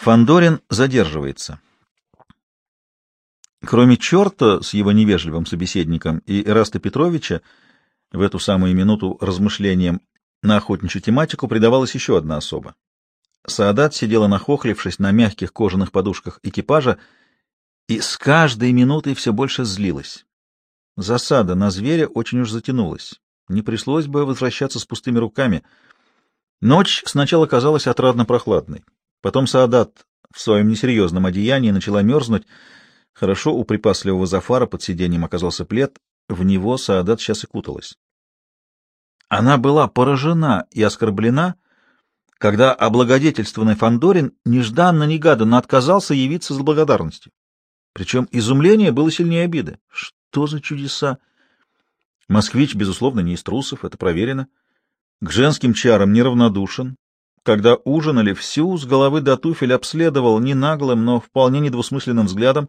Фандорин задерживается. Кроме черта с его невежливым собеседником и Эраста Петровича, в эту самую минуту размышлениям на охотничью тематику предавалась еще одна особа. Саадат сидела нахохлившись на мягких кожаных подушках экипажа и с каждой минутой все больше злилась. Засада на зверя очень уж затянулась. Не пришлось бы возвращаться с пустыми руками. Ночь сначала казалась отрадно прохладной. Потом Саадат в своем несерьезном одеянии начала мерзнуть. Хорошо у припасливого Зафара под сиденьем оказался плед. В него Саадат сейчас и куталась. Она была поражена и оскорблена, когда облагодетельствованный Фандорин нежданно-негаданно отказался явиться с благодарностью. Причем изумление было сильнее обиды. Что за чудеса? Москвич, безусловно, не из трусов, это проверено. К женским чарам неравнодушен. Когда ужинали, всю с головы до туфель обследовал не наглым, но вполне недвусмысленным взглядом.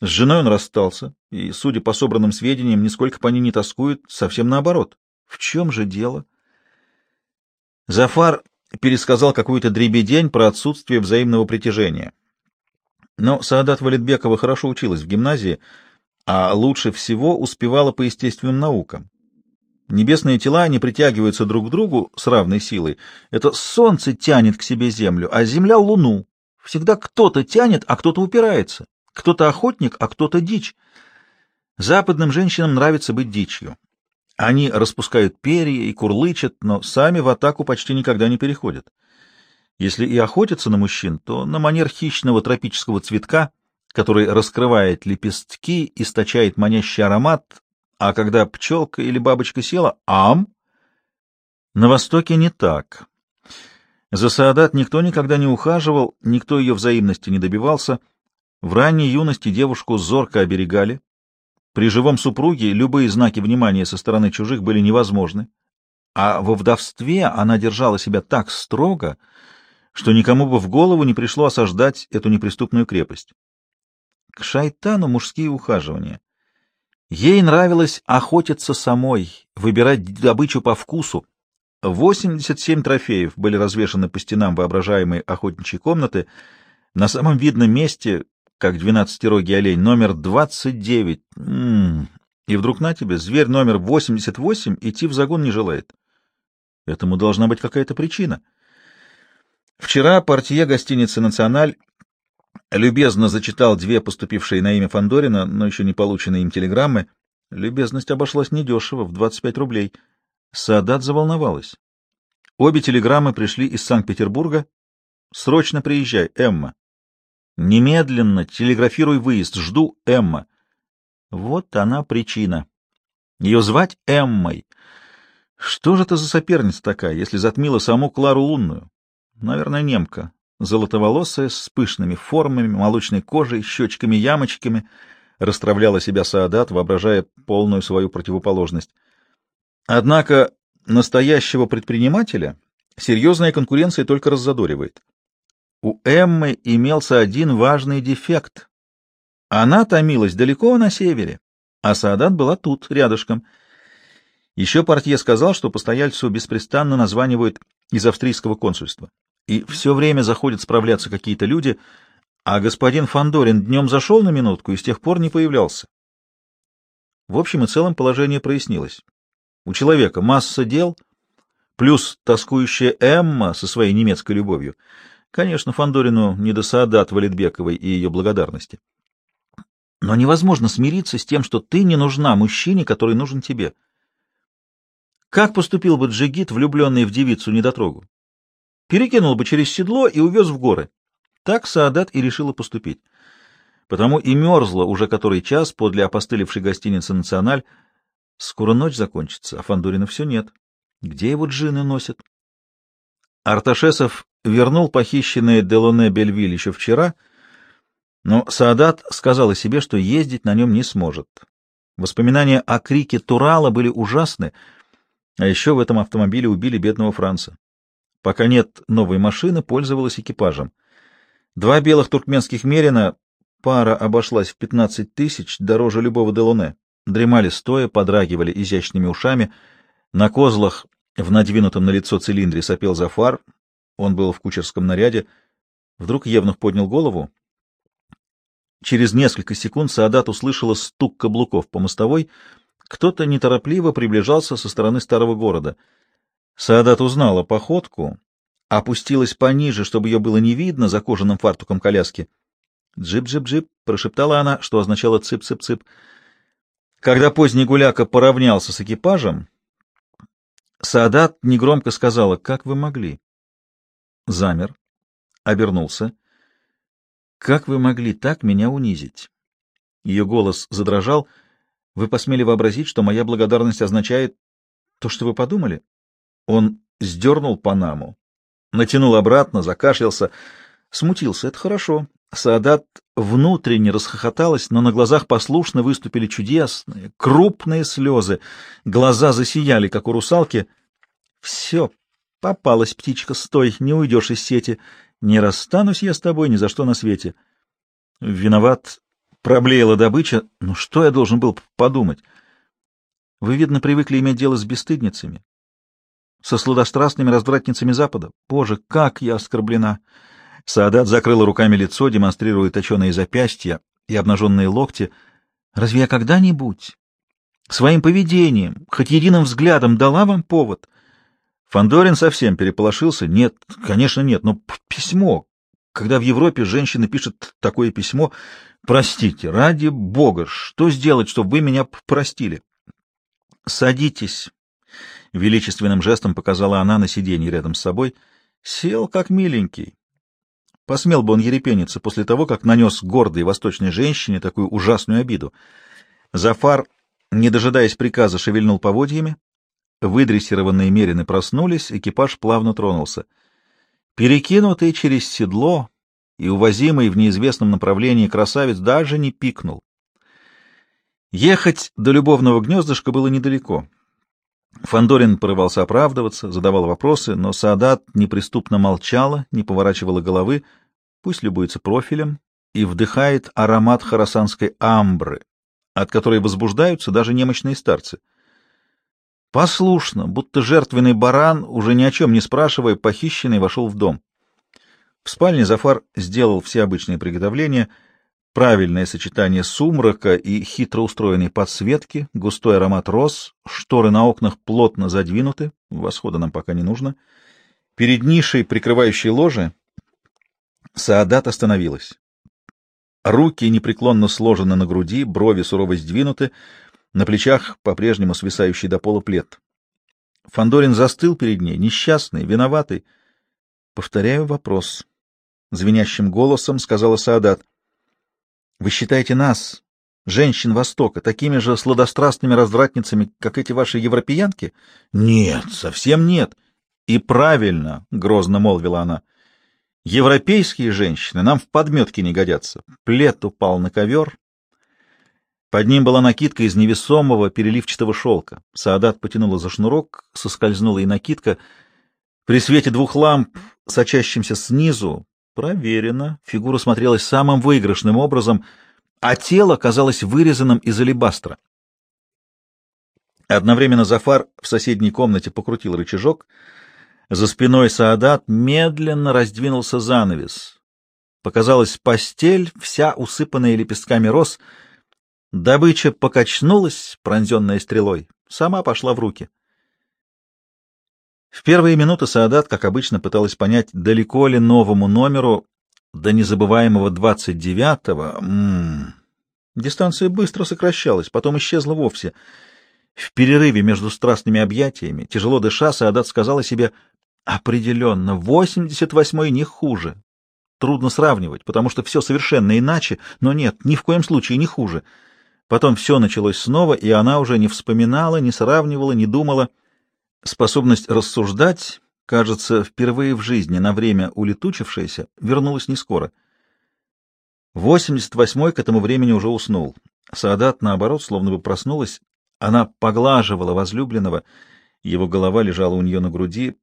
С женой он расстался, и, судя по собранным сведениям, нисколько по ней не тоскует, совсем наоборот. В чем же дело? Зафар пересказал какую-то дребедень про отсутствие взаимного притяжения. Но Саадат Валитбекова хорошо училась в гимназии, а лучше всего успевала по естественным наукам. Небесные тела не притягиваются друг к другу с равной силой. Это солнце тянет к себе землю, а земля — луну. Всегда кто-то тянет, а кто-то упирается. Кто-то охотник, а кто-то дичь. Западным женщинам нравится быть дичью. Они распускают перья и курлычат, но сами в атаку почти никогда не переходят. Если и охотятся на мужчин, то на манер хищного тропического цветка, который раскрывает лепестки, источает манящий аромат, а когда пчелка или бабочка села — ам! На Востоке не так. За Саадат никто никогда не ухаживал, никто ее взаимности не добивался. В ранней юности девушку зорко оберегали, при живом супруге любые знаки внимания со стороны чужих были невозможны, а во вдовстве она держала себя так строго, что никому бы в голову не пришло осаждать эту неприступную крепость. К шайтану мужские ухаживания. Ей нравилось охотиться самой, выбирать добычу по вкусу. 87 трофеев были развешаны по стенам воображаемой охотничьей комнаты. На самом видном месте как двенадцатирогий олень, номер двадцать девять. М-м. И вдруг на тебе, зверь номер восемьдесят восемь идти в загон не желает. Этому должна быть какая-то причина. Вчера портье гостиницы «Националь» любезно зачитал две поступившие на имя Фандорина, но еще не полученные им телеграммы. Любезность обошлась недешево, в двадцать пять рублей. Садат заволновалась. Обе телеграммы пришли из Санкт-Петербурга. «Срочно приезжай, Эмма». Немедленно телеграфируй выезд. Жду Эмма. Вот она причина. Ее звать Эммой. Что же это за соперница такая, если затмила саму Клару Лунную? Наверное, немка. Золотоволосая, с пышными формами, молочной кожей, щечками-ямочками, расстравляла себя Саадат, воображая полную свою противоположность. Однако настоящего предпринимателя серьезная конкуренция только раззадоривает. У Эммы имелся один важный дефект. Она томилась далеко на севере, а Саадат была тут, рядышком. Еще портье сказал, что постояльцу беспрестанно названивают из австрийского консульства. И все время заходят справляться какие-то люди, а господин Фандорин днем зашел на минутку и с тех пор не появлялся. В общем и целом положение прояснилось. У человека масса дел, плюс тоскующая Эмма со своей немецкой любовью — Конечно, Фандорину не до Саадат Валитбековой и ее благодарности. Но невозможно смириться с тем, что ты не нужна мужчине, который нужен тебе. Как поступил бы Джигит, влюбленный в девицу недотрогу? Перекинул бы через седло и увез в горы. Так Саадат и решила поступить. Потому и мерзла уже который час подле опостылевшей гостиницы «Националь». Скоро ночь закончится, а Фандорина все нет. Где его джины носят? Арташесов вернул похищенное Делоне Бельвиль еще вчера, но Саадат сказала себе, что ездить на нем не сможет. Воспоминания о крике Турала были ужасны, а еще в этом автомобиле убили бедного Франца. Пока нет новой машины, пользовалась экипажем. Два белых туркменских мерина, пара обошлась в 15 тысяч, дороже любого Делоне. Дремали стоя, подрагивали изящными ушами. На козлах в надвинутом на лицо цилиндре сопел Зафар, он был в кучерском наряде. Вдруг Евнух поднял голову. Через несколько секунд Саадат услышала стук каблуков по мостовой. Кто-то неторопливо приближался со стороны старого города. Саадат узнала походку, опустилась пониже, чтобы ее было не видно за кожаным фартуком коляски. «Джип-джип-джип», — прошептала она, что означало «цып-цып-цып». Когда поздний гуляка поравнялся с экипажем, Саадат негромко сказала, «Как вы могли?» Замер, обернулся. «Как вы могли так меня унизить?» Ее голос задрожал. «Вы посмели вообразить, что моя благодарность означает то, что вы подумали?» Он сдернул Панаму, натянул обратно, закашлялся, смутился. «Это хорошо. Саадат внутренне расхохоталась, но на глазах послушно выступили чудесные, крупные слезы. Глаза засияли, как у русалки. «Все, попалась птичка, стой, не уйдешь из сети. Не расстанусь я с тобой ни за что на свете». Виноват, проблеяла добыча. Ну что я должен был подумать? Вы, видно, привыкли иметь дело с бесстыдницами, со сладострастными развратницами Запада. Боже, как я оскорблена! Саадат закрыла руками лицо, демонстрируя точеные запястья и обнаженные локти. «Разве я когда-нибудь своим поведением, хоть единым взглядом дала вам повод?» Фандорин совсем переполошился. «Нет, конечно, нет, но письмо. Когда в Европе женщина пишет такое письмо, простите, ради бога, что сделать, чтобы вы меня простили?» «Садитесь», — величественным жестом показала она на сиденье рядом с собой. «Сел, как миленький». Посмел бы он ерепениться после того, как нанес гордой восточной женщине такую ужасную обиду. Зафар, не дожидаясь приказа, шевельнул поводьями. Выдрессированные мерины проснулись, экипаж плавно тронулся. Перекинутый через седло и увозимый в неизвестном направлении красавец даже не пикнул. Ехать до любовного гнездышка было недалеко. Фандорин порывался оправдываться, задавал вопросы, но Саадат неприступно молчала, не поворачивала головы, пусть любуется профилем и вдыхает аромат харасанской амбры, от которой возбуждаются даже немощные старцы. Послушно, будто жертвенный баран, уже ни о чем не спрашивая, похищенный вошел в дом. В спальне Зафар сделал все обычные приготовления — Правильное сочетание сумрака и хитро устроенной подсветки, густой аромат роз, шторы на окнах плотно задвинуты, восхода нам пока не нужно. Перед нишей, прикрывающей ложе, Саадат остановилась. Руки непреклонно сложены на груди, брови сурово сдвинуты, на плечах по-прежнему свисающий до пола плед. Фандорин застыл перед ней, несчастный, виноватый. Повторяю вопрос. Звенящим голосом сказала Саадат. Вы считаете нас, женщин Востока, такими же сладострастными развратницами, как эти ваши европеянки? Нет, совсем нет. И правильно, — грозно молвила она. Европейские женщины нам в подметке не годятся. Плед упал на ковер. Под ним была накидка из невесомого переливчатого шелка. Саадат потянула за шнурок, соскользнула и накидка. При свете двух ламп, сочащимся снизу, Проверено. Фигура смотрелась самым выигрышным образом, а тело казалось вырезанным из алебастра. Одновременно Зафар в соседней комнате покрутил рычажок. За спиной Саадат медленно раздвинулся занавес. Показалась постель, вся усыпанная лепестками роз. Добыча покачнулась, пронзенная стрелой, сама пошла в руки. В первые минуты Саадат, как обычно, пыталась понять, далеко ли новому номеру до незабываемого 29-го. М-м. Дистанция быстро сокращалась, потом исчезла вовсе. В перерыве между страстными объятиями, тяжело дыша, Саадат сказала себе, определенно, 88-й не хуже. Трудно сравнивать, потому что все совершенно иначе, но нет, ни в коем случае не хуже. Потом все началось снова, и она уже не вспоминала, не сравнивала, не думала — Способность рассуждать, кажется, впервые в жизни на время улетучившаяся, вернулась не скоро. 88-й к этому времени уже уснул. Саадат, наоборот, словно бы проснулась. Она поглаживала возлюбленного, его голова лежала у нее на груди,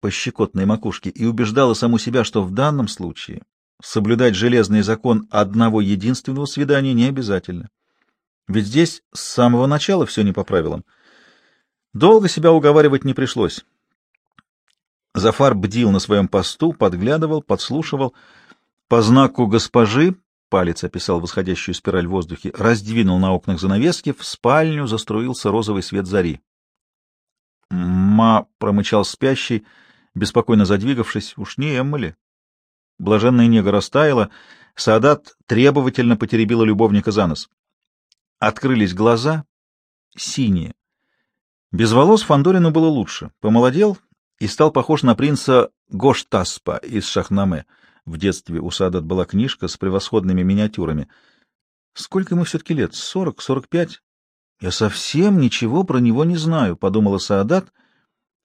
по щекотной макушке, и убеждала саму себя, что в данном случае соблюдать железный закон одного единственного свидания не обязательно. Ведь здесь с самого начала все не по правилам — Долго себя уговаривать не пришлось. Зафар бдил на своем посту, подглядывал, подслушивал. По знаку госпожи, палец описал восходящую спираль в воздухе, раздвинул на окнах занавески, в спальню заструился розовый свет зари. «Ма!» — промычал спящий, беспокойно задвигавшись. «Уж не Эмма ли?» Блаженная нега растаяла, Саадат требовательно потеребила любовника за нос. Открылись глаза, синие. Без волос Фандорину было лучше. Помолодел и стал похож на принца Гоштаспа из Шахнаме. В детстве у Саадат была книжка с превосходными миниатюрами. Сколько ему все-таки лет? Сорок, сорок пять? Я совсем ничего про него не знаю, — подумала Саадат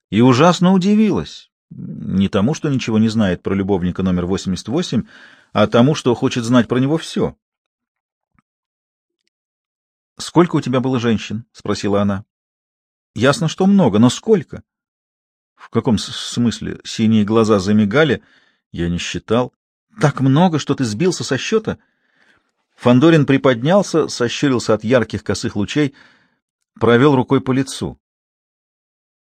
и ужасно удивилась. Не тому, что ничего не знает про любовника номер 88, а тому, что хочет знать про него все. «Сколько у тебя было женщин?» — спросила она. «Ясно, что много, но сколько?» «В каком смысле?» Синие глаза замигали. Я не считал. «Так много, что ты сбился со счета?» Фандорин приподнялся, сощурился от ярких косых лучей, провел рукой по лицу.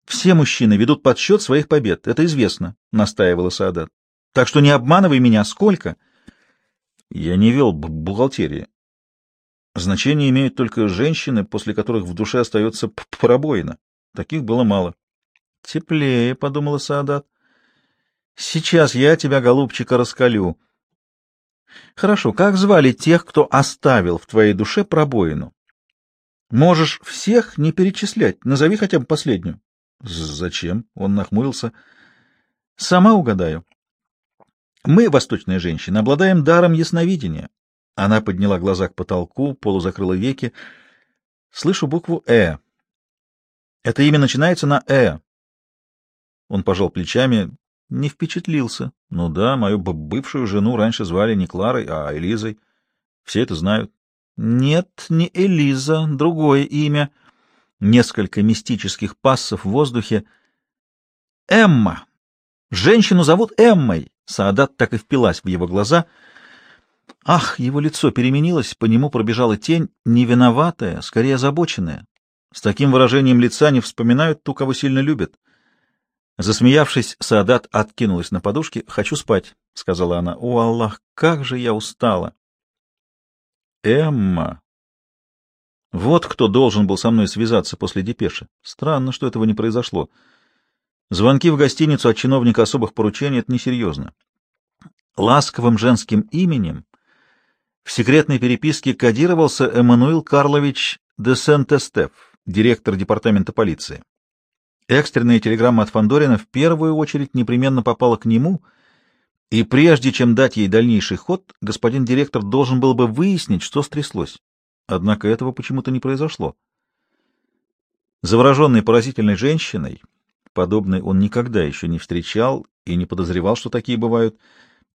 «Все мужчины ведут подсчет своих побед, это известно», — настаивала Саадат. «Так что не обманывай меня, сколько?» «Я не вел бухгалтерии. Значение имеют только женщины, после которых в душе остается пробоина. Таких было мало». «Теплее», — подумала Саадат. «Сейчас я тебя, голубчика, раскалю». «Хорошо, как звали тех, кто оставил в твоей душе пробоину?» «Можешь всех не перечислять, назови хотя бы последнюю». Зачем? Он нахмурился. Сама угадаю. Мы, восточные женщины, обладаем даром ясновидения. Она подняла глаза к потолку, полузакрыла веки. Слышу букву «э». Это имя начинается на «э». Он пожал плечами, не впечатлился. Ну да, мою бывшую жену раньше звали не Кларой, а Элизой. Все это знают. Нет, не Элиза, другое имя — несколько мистических пассов в воздухе. «Эмма! Женщину зовут Эммой!» Саадат так и впилась в его глаза. Ах, его лицо переменилось, по нему пробежала тень, не виноватая, скорее озабоченная. С таким выражением лица не вспоминают ту, кого сильно любят. Засмеявшись, Саадат откинулась на подушке. «Хочу спать», — сказала она. «О, Аллах, как же я устала!» «Эмма!» Вот кто должен был со мной связаться после депеши. Странно, что этого не произошло. Звонки в гостиницу от чиновника особых поручений — это несерьезно. Ласковым женским именем в секретной переписке кодировался Эммануил Карлович де Сент-Эстеф, директор департамента полиции. Экстренная телеграмма от Фандорина в первую очередь непременно попала к нему, и прежде чем дать ей дальнейший ход, господин директор должен был бы выяснить, что стряслось. Однако этого почему-то не произошло. Завороженный поразительной женщиной, подобной он никогда еще не встречал и не подозревал, что такие бывают,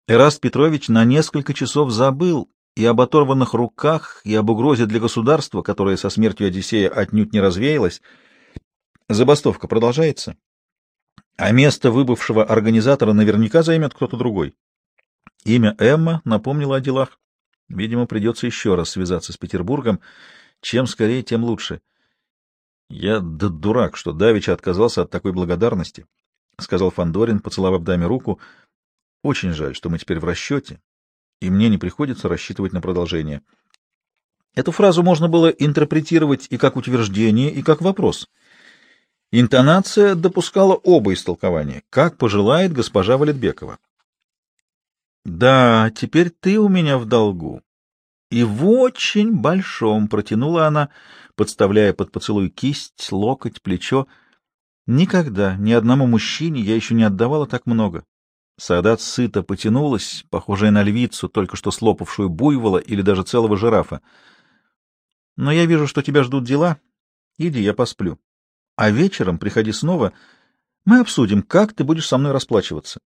Эраст Петрович на несколько часов забыл и об оторванных руках, и об угрозе для государства, которая со смертью Одиссея отнюдь не развеялась. Забастовка продолжается, а место выбывшего организатора наверняка займет кто-то другой. Имя Эмма напомнило о делах. Видимо, придется еще раз связаться с Петербургом. Чем скорее, тем лучше. Я да дурак, что Давича отказался от такой благодарности, — сказал Фандорин, поцеловав даме руку. Очень жаль, что мы теперь в расчете, и мне не приходится рассчитывать на продолжение. Эту фразу можно было интерпретировать и как утверждение, и как вопрос. Интонация допускала оба истолкования, как пожелает госпожа Валетбекова. Да, теперь ты у меня в долгу. И в очень большом протянула она, подставляя под поцелуй кисть, локоть, плечо. Никогда ни одному мужчине я еще не отдавала так много. Садат сыто потянулась, похожая на львицу, только что слопавшую буйвола или даже целого жирафа. Но я вижу, что тебя ждут дела. Иди, я посплю. А вечером приходи снова. Мы обсудим, как ты будешь со мной расплачиваться.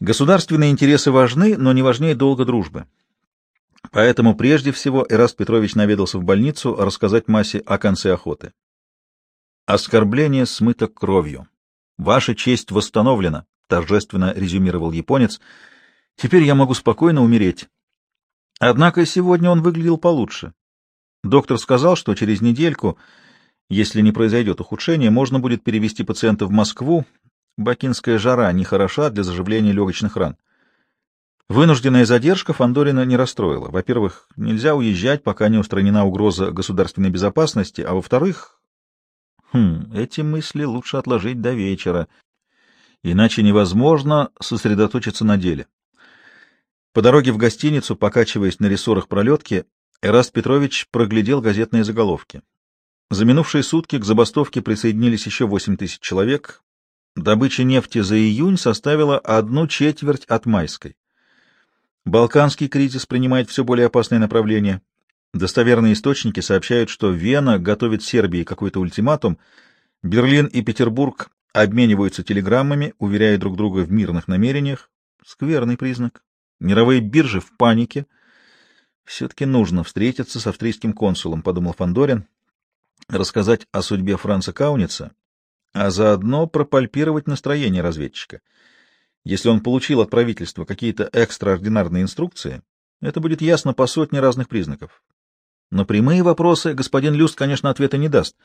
Государственные интересы важны, но не важнее долга дружбы. Поэтому прежде всего Эраст Петрович наведался в больницу рассказать Масе о конце охоты. «Оскорбление смыто кровью. Ваша честь восстановлена», — торжественно резюмировал японец. «Теперь я могу спокойно умереть». Однако сегодня он выглядел получше. Доктор сказал, что через недельку, если не произойдет ухудшение, можно будет перевести пациента в Москву, Бакинская жара нехороша для заживления легочных ран. Вынужденная задержка Фандорина не расстроила. Во-первых, нельзя уезжать, пока не устранена угроза государственной безопасности, а во-вторых, хм, эти мысли лучше отложить до вечера, иначе невозможно сосредоточиться на деле. По дороге в гостиницу, покачиваясь на рессорах пролетки, Эраст Петрович проглядел газетные заголовки. За минувшие сутки к забастовке присоединились еще 8 тысяч человек. Добыча нефти за июнь составила одну четверть от майской. Балканский кризис принимает все более опасное направление. Достоверные источники сообщают, что Вена готовит Сербии какой-то ультиматум. Берлин и Петербург обмениваются телеграммами, уверяя друг друга в мирных намерениях. Скверный признак. Мировые биржи в панике. Все-таки нужно встретиться с австрийским консулом, подумал Фандорин, рассказать о судьбе Франца Кауница, а заодно пропальпировать настроение разведчика. Если он получил от правительства какие-то экстраординарные инструкции, это будет ясно по сотне разных признаков. На прямые вопросы господин Люст, конечно, ответа не даст.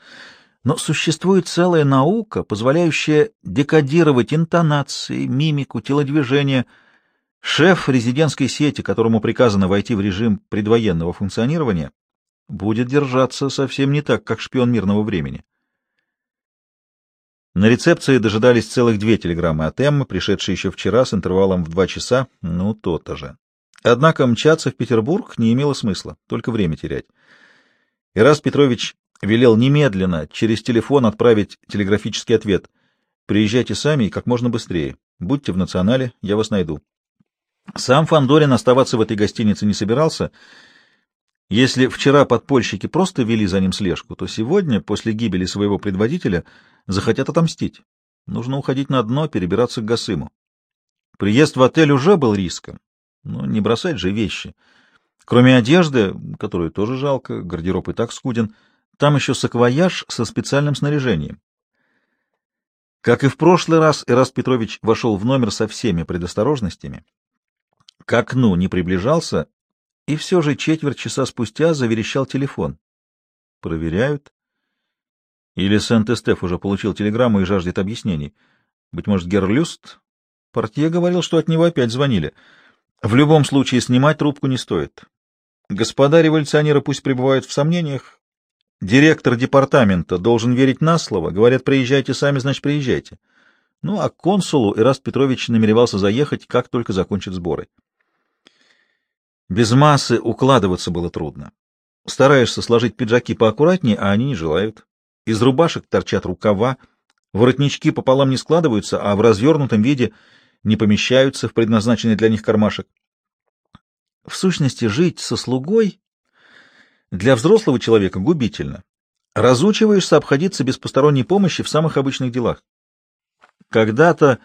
Но существует целая наука, позволяющая декодировать интонации, мимику, телодвижения. Шеф резидентской сети, которому приказано войти в режим предвоенного функционирования, будет держаться совсем не так, как шпион мирного времени. На рецепции дожидались целых две телеграммы от Эммы, пришедшие еще вчера с интервалом в два часа, ну, то-то же. Однако мчаться в Петербург не имело смысла, только время терять. Ирас Петрович велел немедленно через телефон отправить телеграфический ответ. «Приезжайте сами и как можно быстрее. Будьте в национале, я вас найду». Сам Фандорин оставаться в этой гостинице не собирался. Если вчера подпольщики просто вели за ним слежку, то сегодня, после гибели своего предводителя, захотят отомстить. Нужно уходить на дно, перебираться к Гасыму. Приезд в отель уже был риском, но не бросать же вещи. Кроме одежды, которую тоже жалко, гардероб и так скуден, там еще саквояж со специальным снаряжением. Как и в прошлый раз, Ираст Петрович вошел в номер со всеми предосторожностями. К окну не приближался, и все же четверть часа спустя заверещал телефон. Проверяют. Или Сент-Эстеф уже получил телеграмму и жаждет объяснений. Быть может, Герлюст? Портье говорил, что от него опять звонили. В любом случае снимать трубку не стоит. Господа революционеры пусть пребывают в сомнениях. Директор департамента должен верить на слово. Говорят, приезжайте сами, значит, приезжайте. Ну, а к консулу Ираст Петрович намеревался заехать, как только закончит сборы. Без массы укладываться было трудно. Стараешься сложить пиджаки поаккуратнее, а они не желают. Из рубашек торчат рукава, воротнички пополам не складываются, а в развернутом виде не помещаются в предназначенный для них кармашек. В сущности, жить со слугой для взрослого человека губительно. Разучиваешься обходиться без посторонней помощи в самых обычных делах. Когда-то,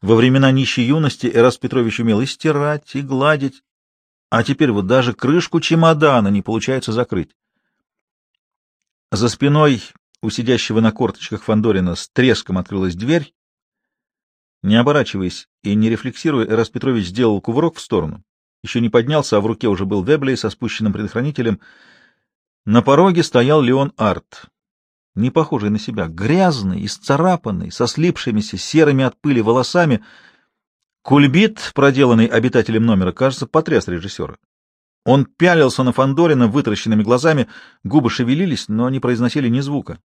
во времена нищей юности, Эрас Петрович умел и стирать, и гладить, а теперь вот даже крышку чемодана не получается закрыть. За спиной у сидящего на корточках Фандорина с треском открылась дверь. Не оборачиваясь и не рефлексируя, Эрас Петрович сделал кувырок в сторону. Еще не поднялся, а в руке уже был Веблей со спущенным предохранителем. На пороге стоял Леон Арт, не похожий на себя, грязный, исцарапанный, со слипшимися серыми от пыли волосами. Кульбит, проделанный обитателем номера, кажется, потряс режиссера. Он пялился на Фандорина вытаращенными глазами, губы шевелились, но не произносили ни звука.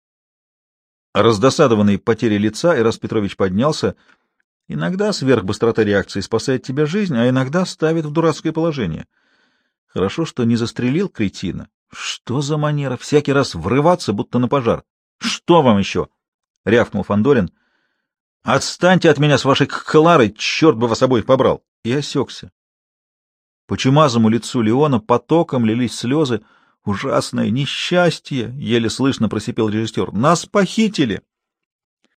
Раздосадованный потерей лица, Ирас Петрович поднялся. Иногда сверхбыстрота реакции спасает тебе жизнь, а иногда ставит в дурацкое положение. Хорошо, что не застрелил кретина. Что за манера? Всякий раз врываться, будто на пожар. Что вам еще? — рявкнул Фандорин. Отстаньте от меня с вашей кларой, черт бы вас обоих побрал! И осекся. По чумазому лицу Леона потоком лились слезы — Ужасное несчастье! — еле слышно просипел режиссер. — Нас похитили!